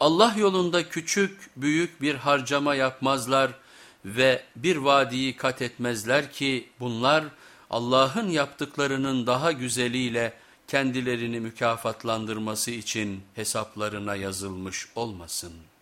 Allah yolunda küçük büyük bir harcama yapmazlar ve bir vadiyi kat etmezler ki bunlar Allah'ın yaptıklarının daha güzeliyle kendilerini mükafatlandırması için hesaplarına yazılmış olmasın.''